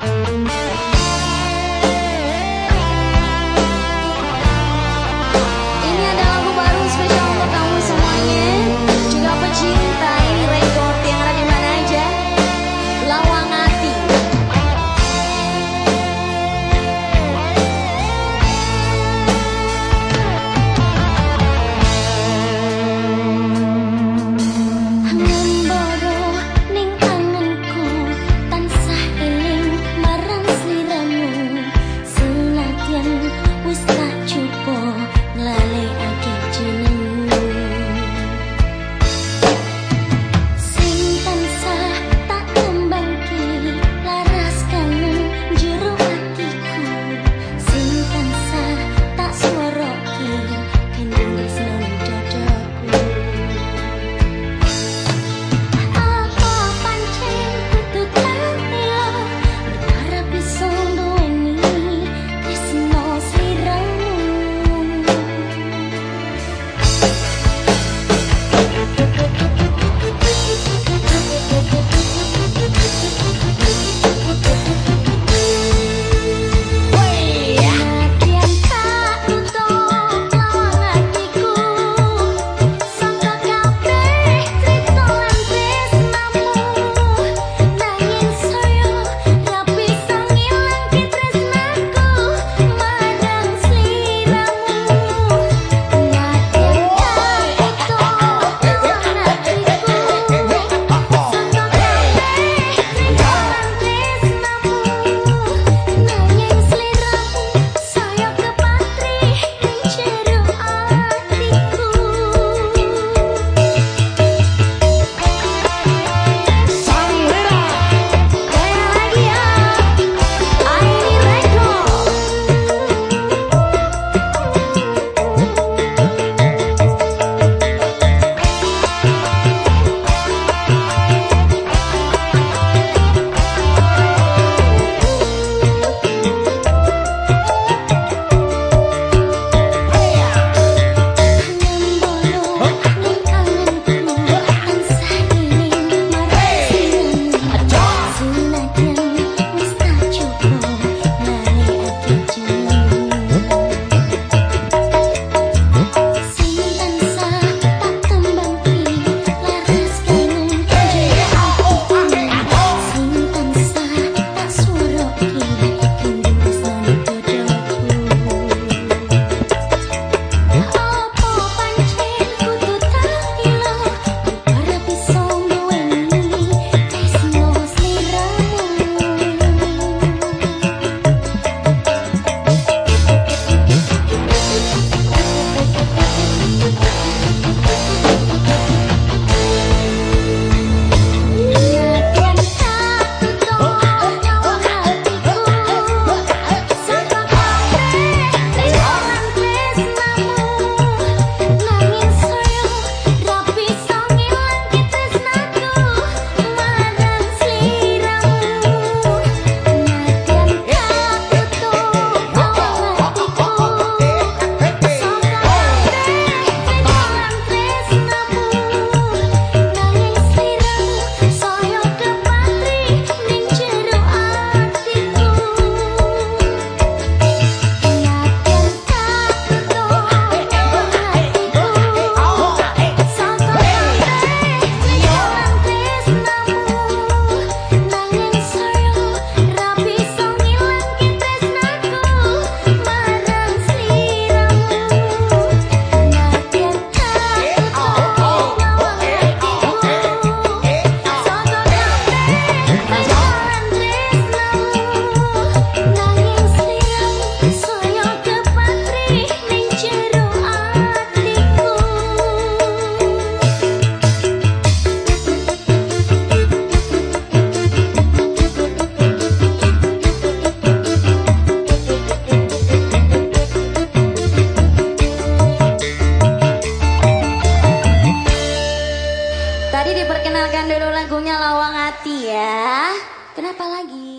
Música Perkenalkan dulu lagunya Lawang Hati ya. Kenapa lagi?